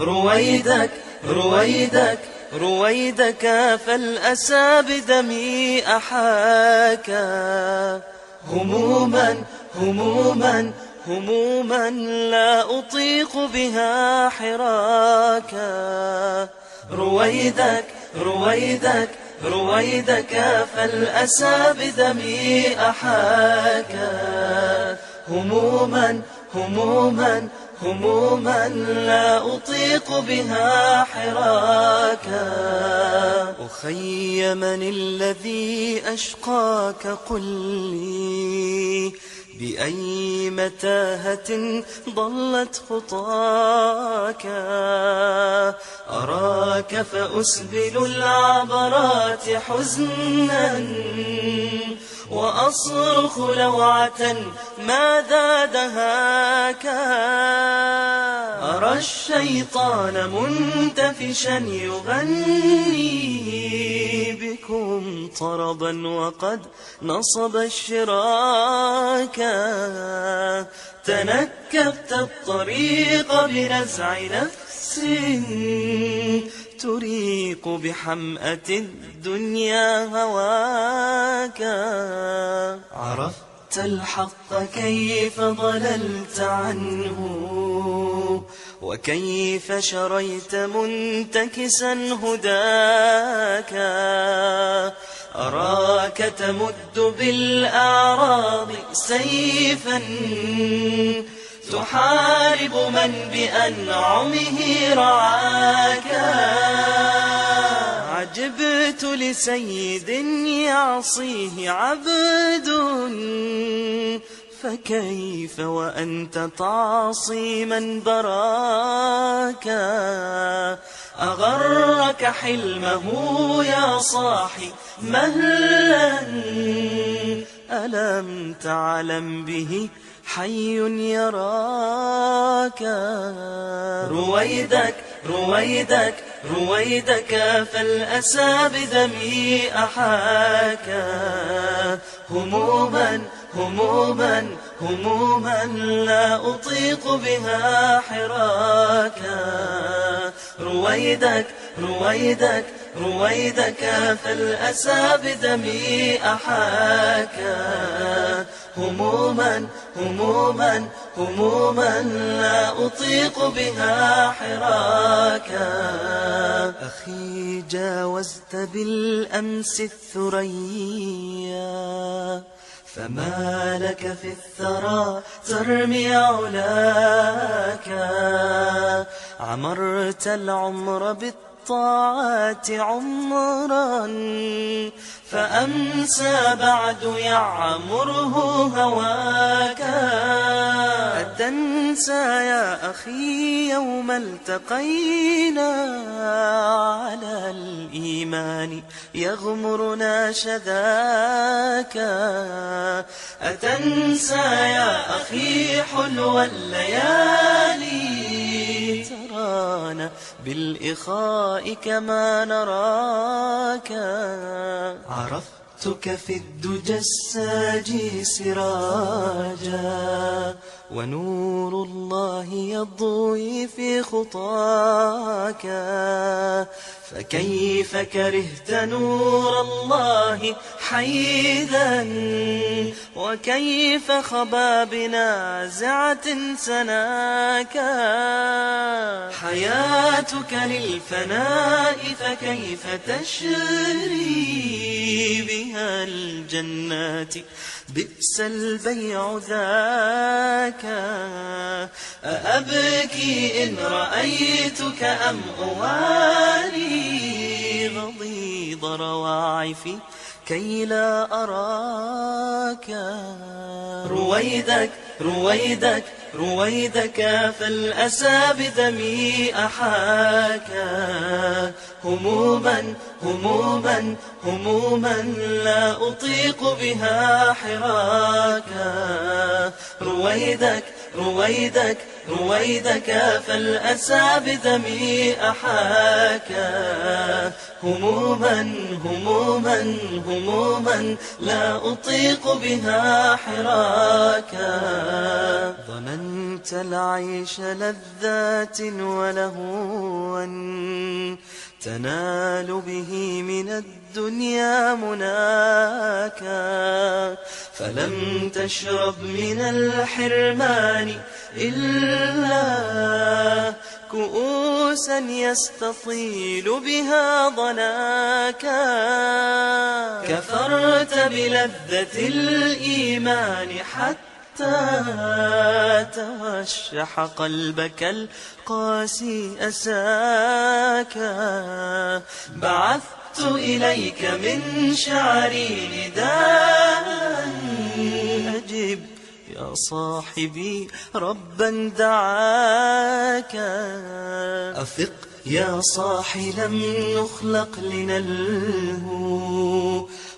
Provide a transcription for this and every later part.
رويدك رويدك رويدك فالأسى بدمي أحاكا هموما هموما هموما لا أطيق بها حراكا رويدك رويدك رويدك فالأسى بدمي أحاكا هموما هموما هموما لا أطيق بها حراكا. أخي من الذي أشقاك قل لي بأي متاهة ضلت خطاك؟ أراك فأسبل العبرات حزنا. وأصرخ لوعة ماذا دهاك أرى الشيطان منتفشا يغني بكم طربا وقد نصب الشراك. تنكبت الطريق بنزع نفس تريق بحمأة الدنيا هواك. عرفت الحق كيف ضللت عنه وكيف شريت منتكسا هداك. أراك تمد بالأعراض سيفا. تحارب من بأنعمه رعاك. عجبت لسيد يعصيه عبد فكيف وأنت تعصي من براك؟ أغرك حلمه يا صاحي مهلا؟ ألم تعلم به حي يراك؟ رويدك رويدك رويدك فالأسى بدمي أحاك هموما هموما هموما لا أطيق بها حراكا رويدك رويدك رويدك فالأسى بدمي أحاكا هموما هموما هموما لا أطيق بها حراكا. أخي جاوزت بالأمس الثريا فما لك في الثرى ترمي علاك عمرت العمر بالطاعات عمرا فأمسى بعد يعمره هواك. أتنسى يا أخي يوم التقينا على الإيمان يغمرنا شذاك. أتنسى يا أخي حلو الليالي ترانا بالإخاء كما نراك. عرفتك في الدجى الساجي سراجا. ونور الله يضوي في خطاك. فكيف كرهت نور الله حيدا؟ وكيف خبا بنازعة سناك؟ حياتك للفناء فكيف تشري بها الجنات؟ بئس البيع ذاك. أأبكي إن رأيتك أم أواري غضيض رواعفي كي لا أراك. رويدك رويدك رويدك فالأسى بدمي أحاك. هموما هموما هموما لا أطيق بها حراكا رويدك رويدك رويدك فالأسى بدمي أحاكا هموما هموما هموما لا أطيق بها حراكا ظننت العيش لذات ولهوا. تنال به من الدنيا مناكا فلم تشرب من الحرمان إلا كؤوسا يستطيل بها ضناكا. كفرت بلذة الإيمان حتى توشح قلبك القاسي أساكا. بعثت إليك من شعري نداء أجب يا صاحبي ربا دعاك. أفق يا صاحي لم نخلق لنلهو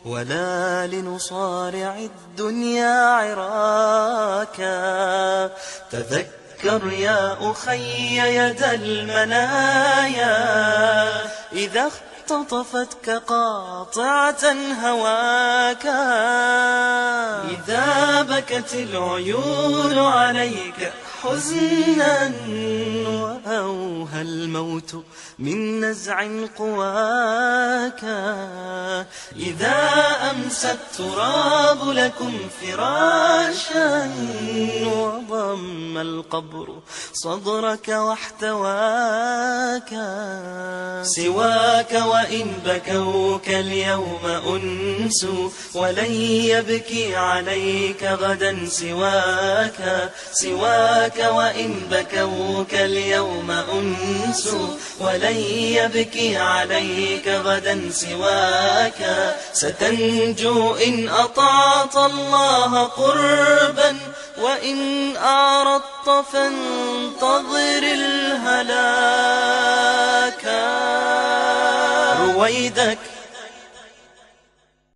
ولا لنصارع الدنيا عراكا تذكر يا أخي يد المنايا. إذا اختطفتك قاطعة هواكا إذا بكت العيون عليك حزنا وأوهى الموت من نزع قواك. إذا أمسى التراب لكم فراشا القبر صدرك واحتواك. سواك وإن بكوك اليوم أنس ولن يبكي عليك غدا سواك. سواك وإن بكوك اليوم أنس ولن يبكي عليك غدا سواك. ستنجو إن أطعت الله قربا وإن أعرضت فانتظر الهلاك. رويدك